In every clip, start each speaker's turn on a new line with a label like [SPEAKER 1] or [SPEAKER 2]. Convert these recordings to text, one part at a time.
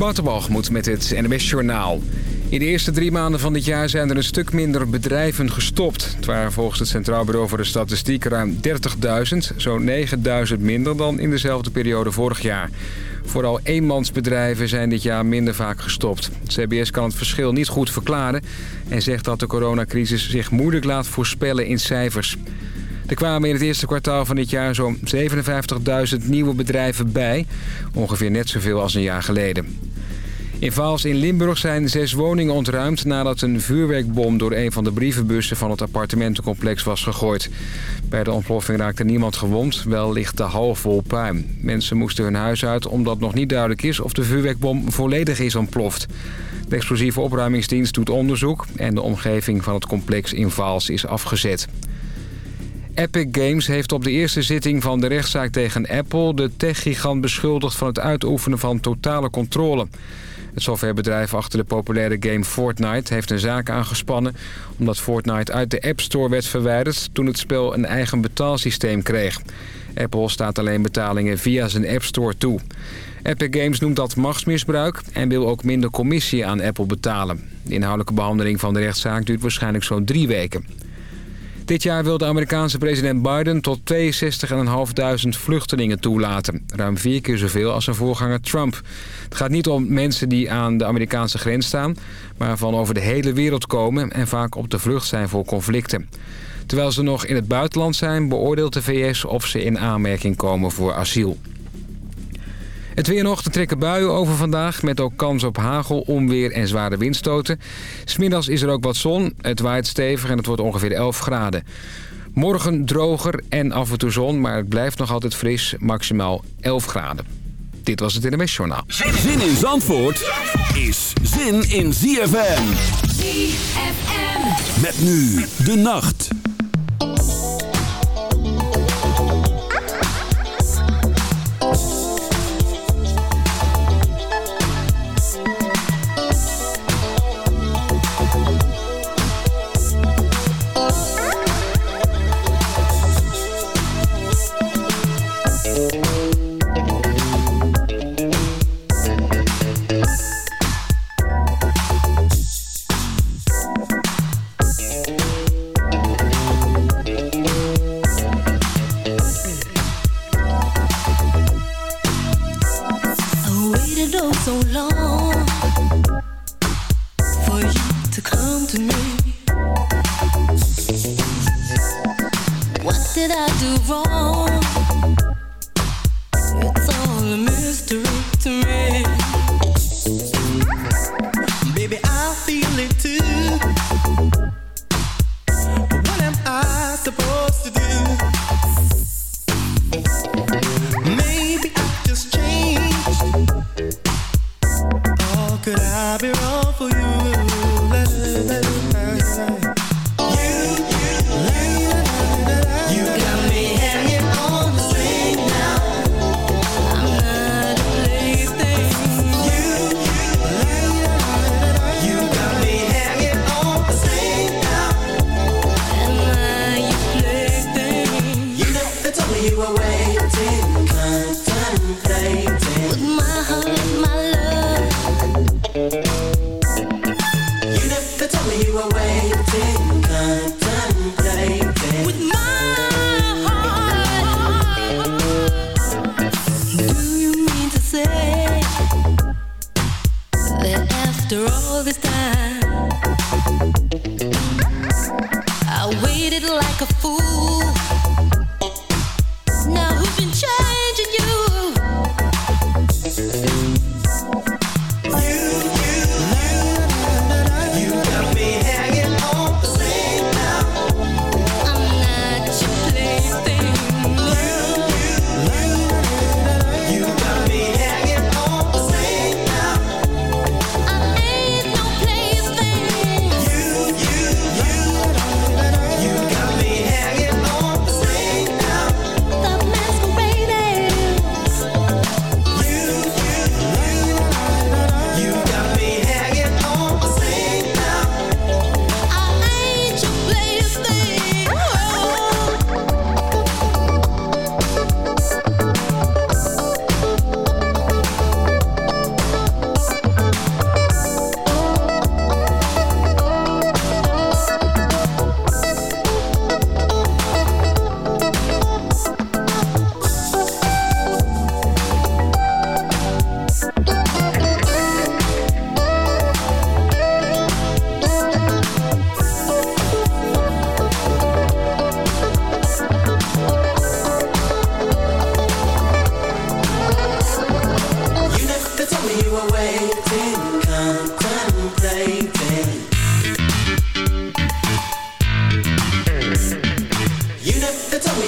[SPEAKER 1] Waterbalgemoed met het NWS Journaal. In de eerste drie maanden van dit jaar zijn er een stuk minder bedrijven gestopt. Het waren volgens het Centraal Bureau voor de Statistiek ruim 30.000. Zo'n 9.000 minder dan in dezelfde periode vorig jaar. Vooral eenmansbedrijven zijn dit jaar minder vaak gestopt. Het CBS kan het verschil niet goed verklaren... en zegt dat de coronacrisis zich moeilijk laat voorspellen in cijfers. Er kwamen in het eerste kwartaal van dit jaar zo'n 57.000 nieuwe bedrijven bij. Ongeveer net zoveel als een jaar geleden. In Vaals in Limburg zijn zes woningen ontruimd nadat een vuurwerkbom door een van de brievenbussen van het appartementencomplex was gegooid. Bij de ontploffing raakte niemand gewond, wel ligt de hal vol puin. Mensen moesten hun huis uit omdat nog niet duidelijk is of de vuurwerkbom volledig is ontploft. De explosieve opruimingsdienst doet onderzoek en de omgeving van het complex in Vaals is afgezet. Epic Games heeft op de eerste zitting van de rechtszaak tegen Apple... de techgigant beschuldigd van het uitoefenen van totale controle. Het softwarebedrijf achter de populaire game Fortnite heeft een zaak aangespannen... omdat Fortnite uit de App Store werd verwijderd toen het spel een eigen betaalsysteem kreeg. Apple staat alleen betalingen via zijn App Store toe. Epic Games noemt dat machtsmisbruik en wil ook minder commissie aan Apple betalen. De inhoudelijke behandeling van de rechtszaak duurt waarschijnlijk zo'n drie weken. Dit jaar wil de Amerikaanse president Biden tot 62.500 vluchtelingen toelaten. Ruim vier keer zoveel als zijn voorganger Trump. Het gaat niet om mensen die aan de Amerikaanse grens staan... maar van over de hele wereld komen en vaak op de vlucht zijn voor conflicten. Terwijl ze nog in het buitenland zijn, beoordeelt de VS of ze in aanmerking komen voor asiel. Het weer nog, te trekken buien over vandaag... met ook kans op hagel, onweer en zware windstoten. Smiddags is er ook wat zon, het waait stevig en het wordt ongeveer 11 graden. Morgen droger en af en toe zon, maar het blijft nog altijd fris, maximaal 11 graden. Dit was het in de Journaal.
[SPEAKER 2] Zin in Zandvoort is zin in ZFM.
[SPEAKER 3] ZFM.
[SPEAKER 2] Met nu de nacht.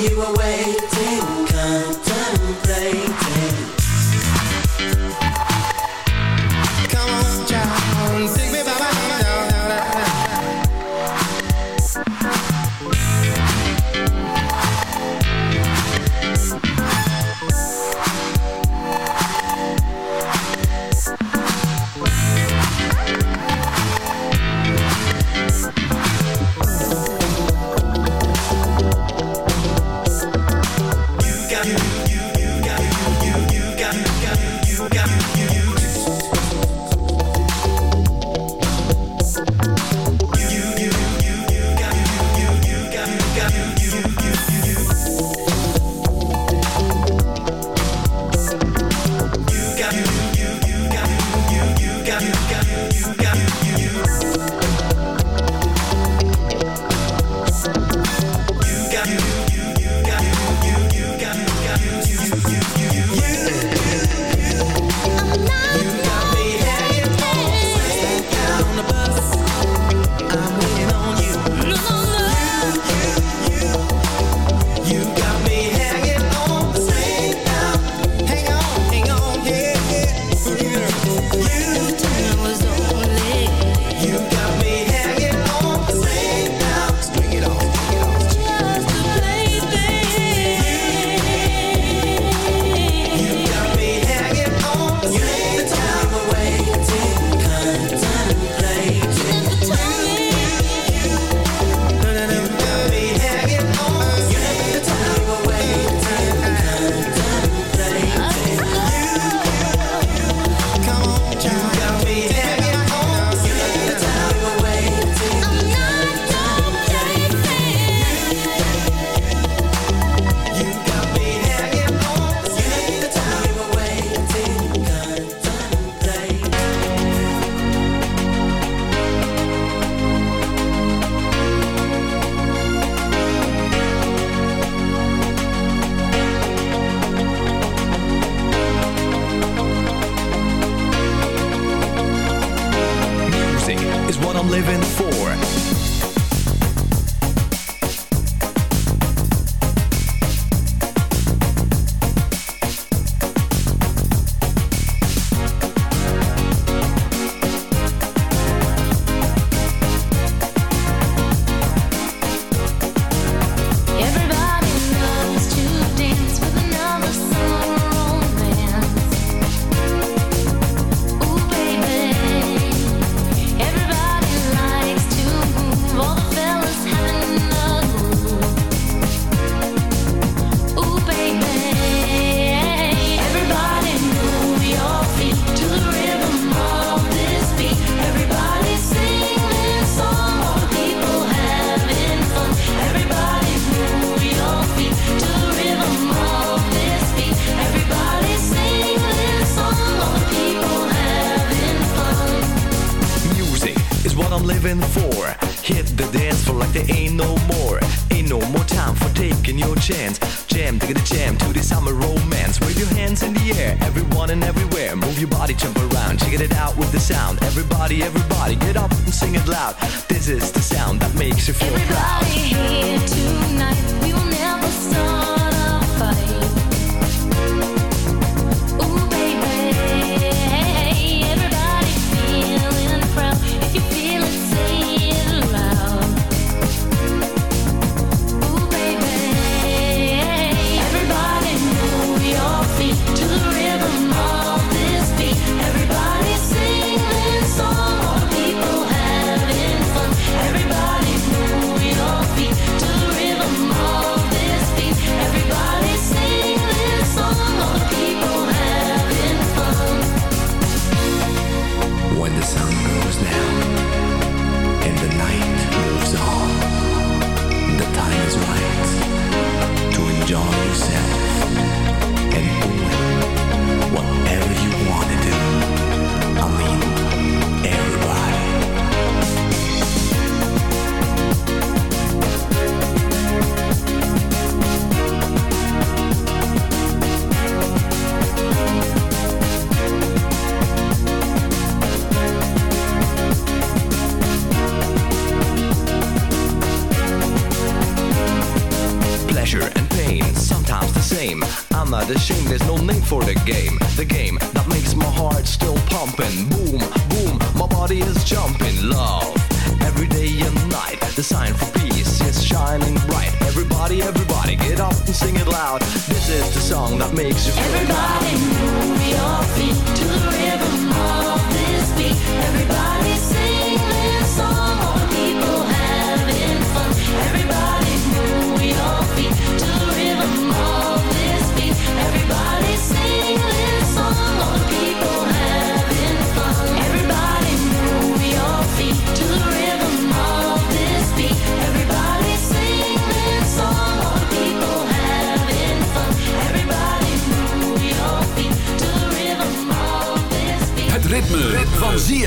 [SPEAKER 4] You
[SPEAKER 5] were waiting,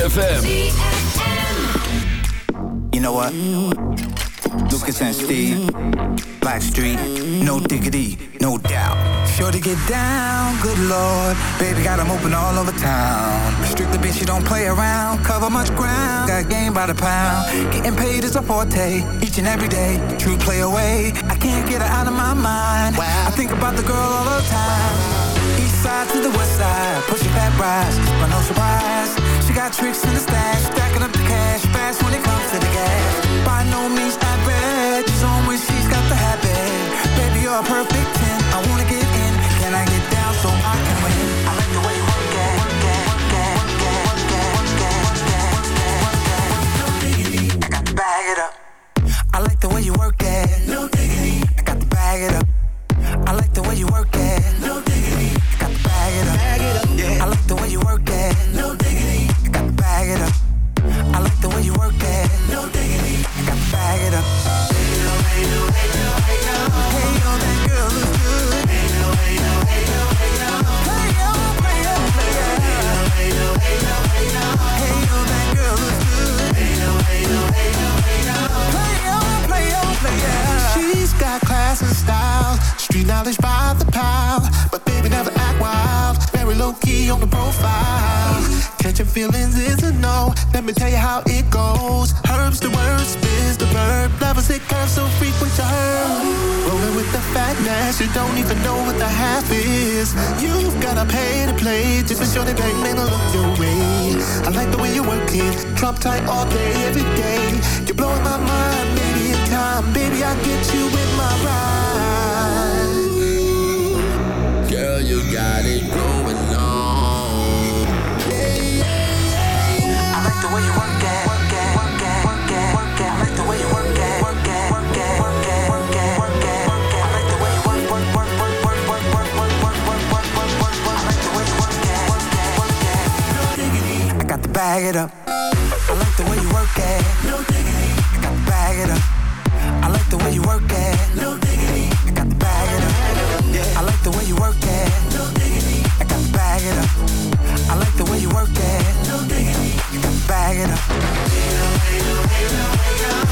[SPEAKER 2] ZFM.
[SPEAKER 6] You know what? Lucas and Steve, Black Street, no diggity, no doubt. Sure to get down, good lord. Baby got got 'em open all over town. Strictly bitch, you don't play around. Cover much ground, got game by the pound. Getting paid is a forte, each and every day. True play away, I can't get her out of my mind. I think about the girl all the time. East side to the west side, pushing back rise, but no surprise. Got tricks in the stash, stacking up the cash fast when it comes to the gas. By no means not bad, on when she's got the habit. Baby, you're a perfect 10. I wanna get in, can I get down so I can win? I like the way you work it, work it, work it, work it, work it, work it, work it, work it, work at, work at, work at, work
[SPEAKER 7] knowledge by the pound. But baby never act wild, very low key on the profile. Catching feelings is a no. Let me tell you how it goes. Herbs the word, spins the verb. Levels it curves so frequent to her. Rolling with the fatness, you don't even know what the half is. You've gotta pay to play, just be sure they bang man look your way. I like the way you work it, drop tight all day, every day. You're blowing my mind, maybe in time, baby I get you in my ride.
[SPEAKER 8] Got it going on.
[SPEAKER 6] I like the way you. I like the way you work it, work it, work it. I got to bag it up. I like the way you work it. No diggity. I got to bag it up. I like the way you work it. Hey,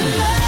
[SPEAKER 9] love.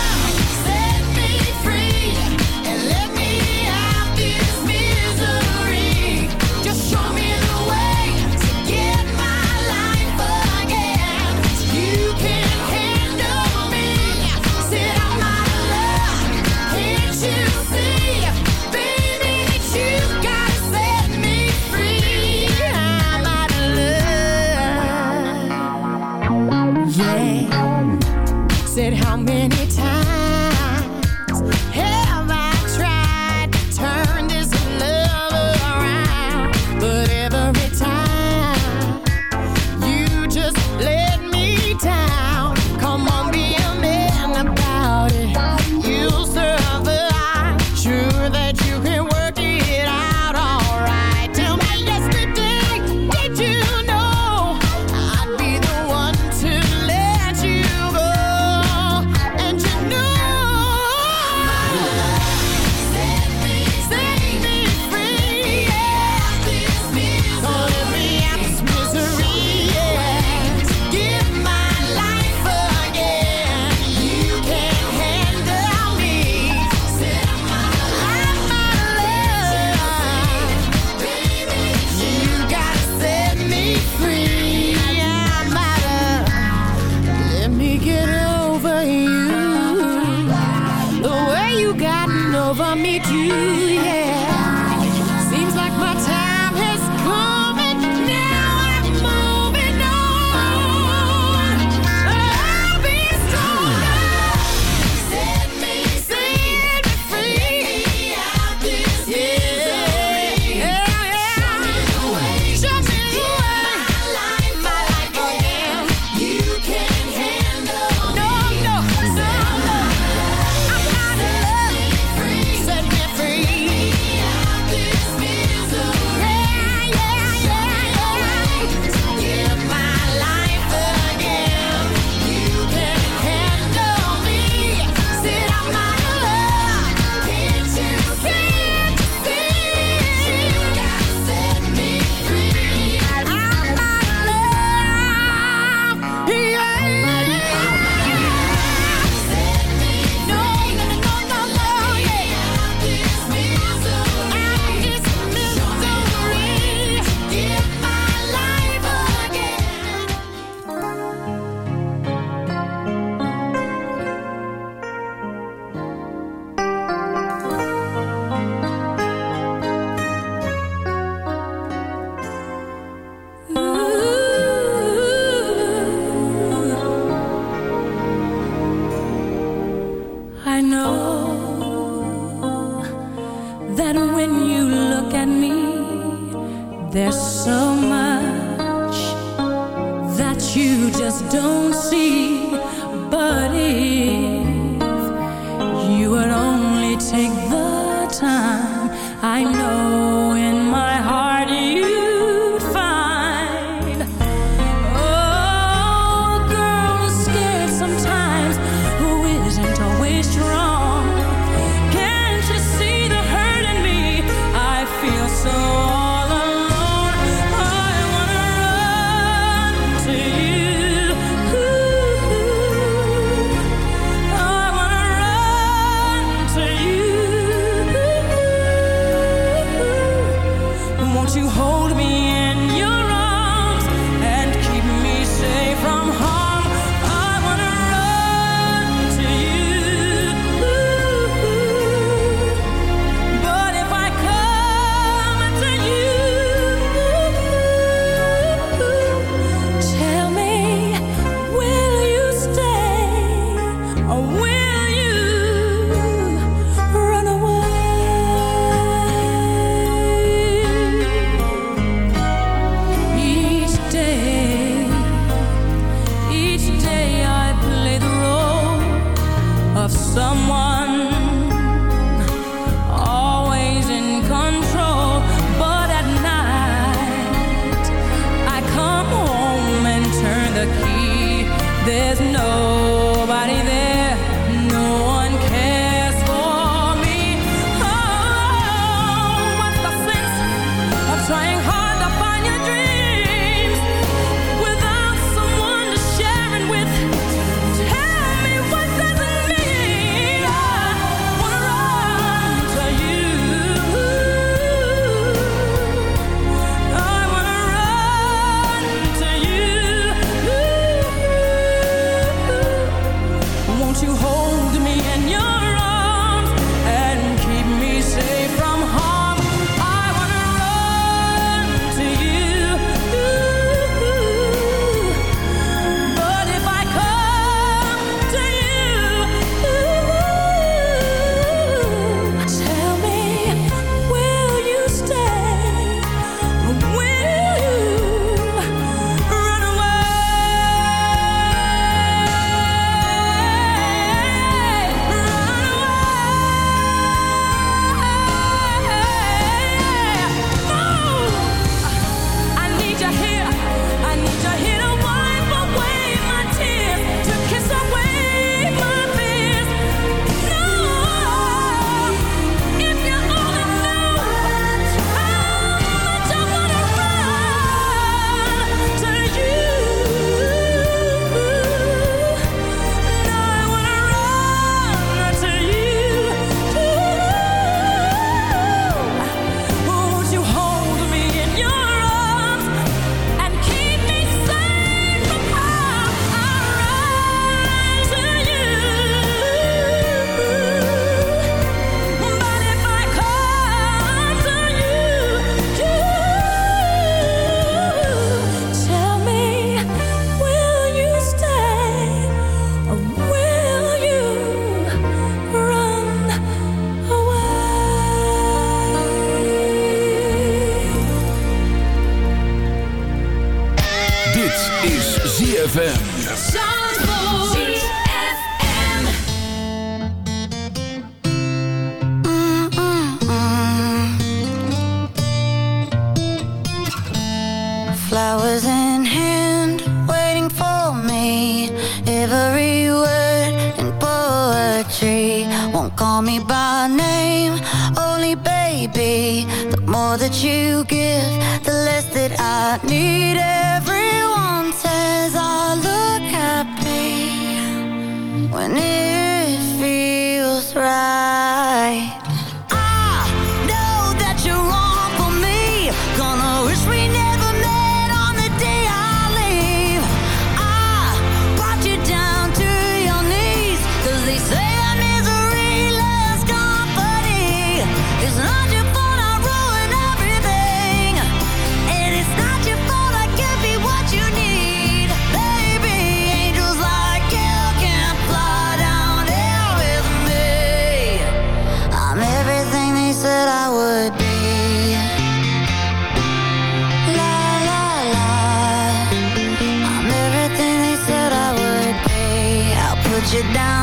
[SPEAKER 9] Down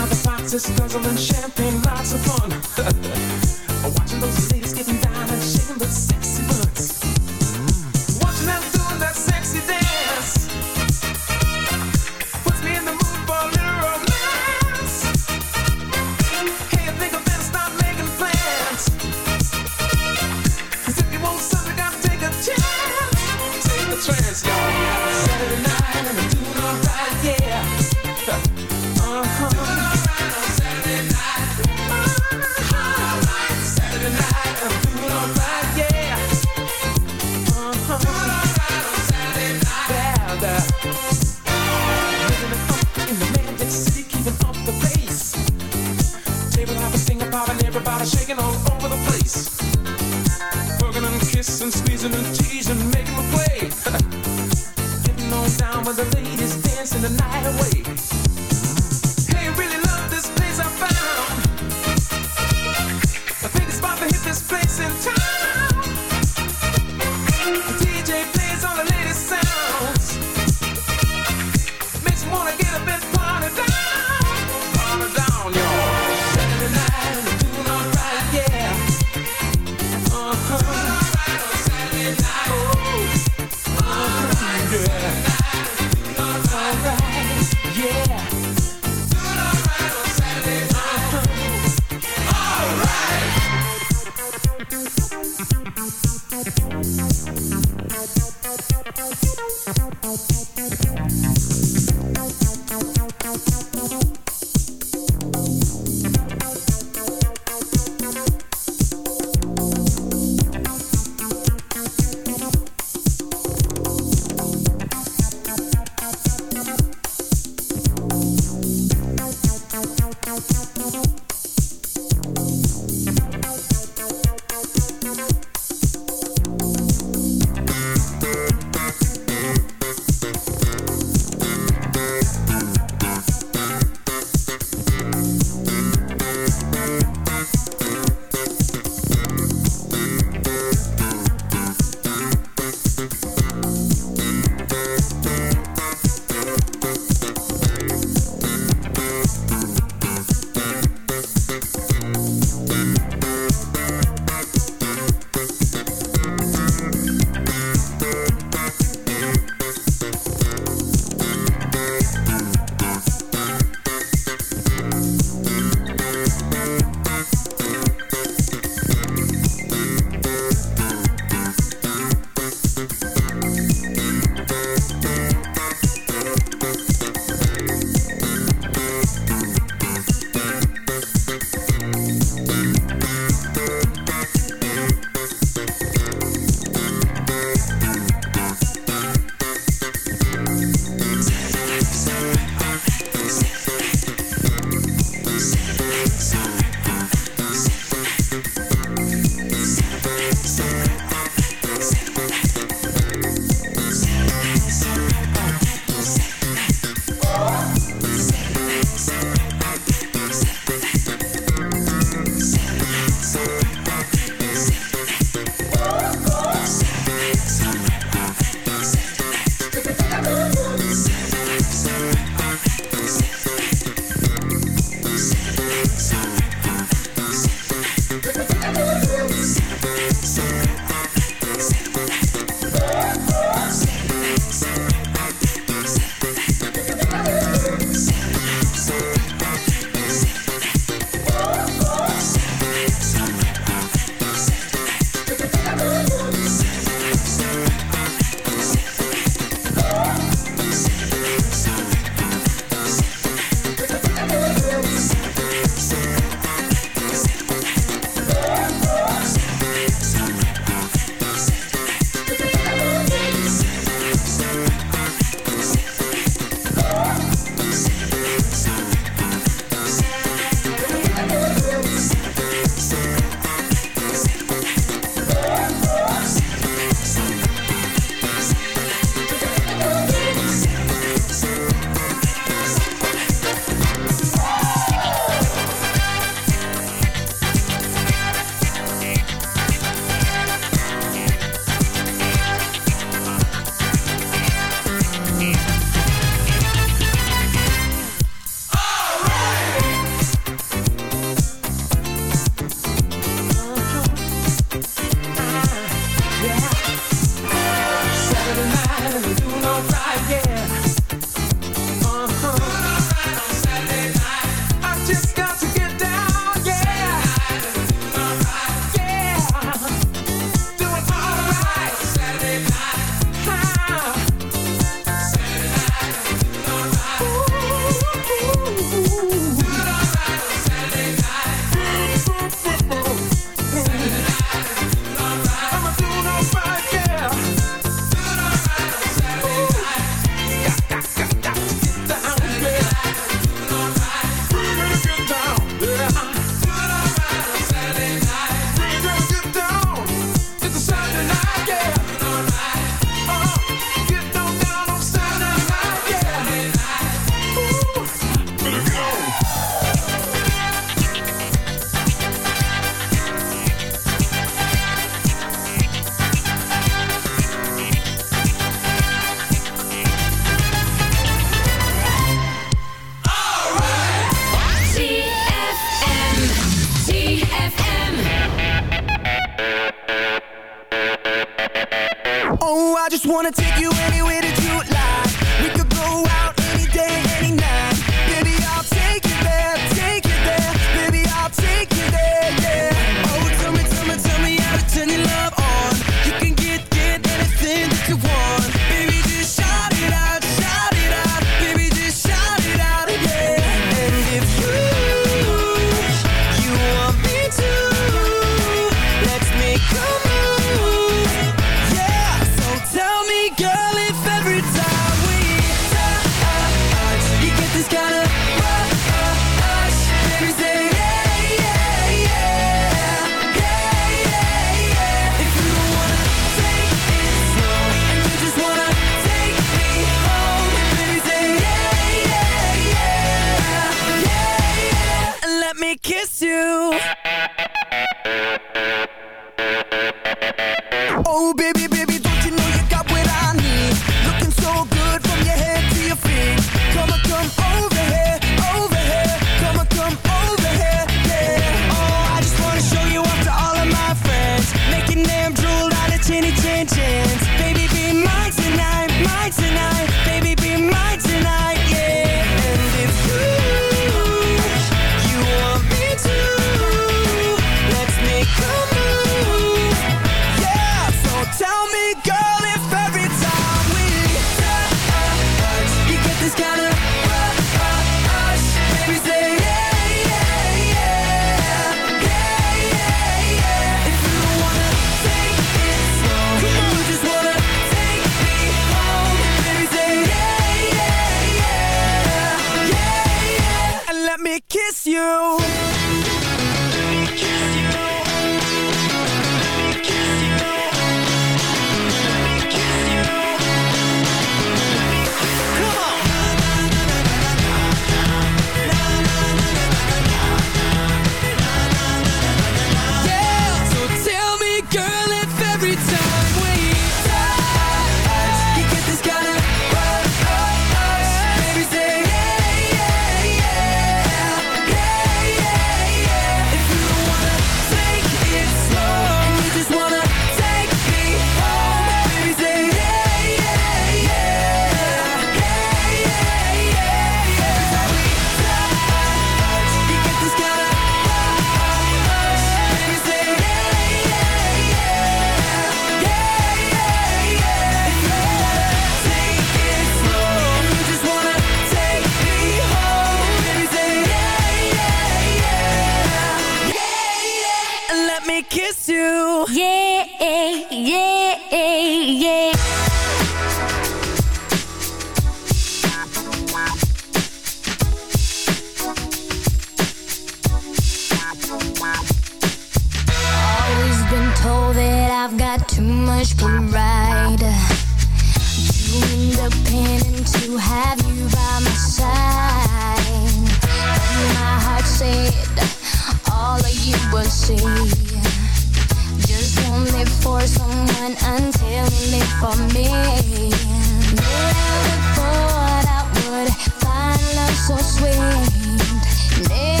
[SPEAKER 4] so
[SPEAKER 10] sweet.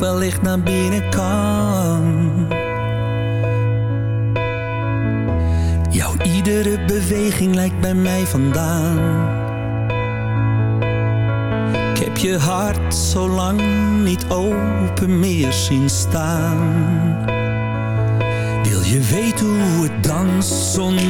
[SPEAKER 11] Wellicht naar binnen kan. Jouw iedere beweging lijkt bij mij vandaan. Ik heb je hart zo lang niet open meer zien staan. Wil je weten hoe het danst zonder?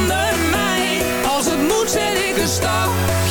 [SPEAKER 12] stapje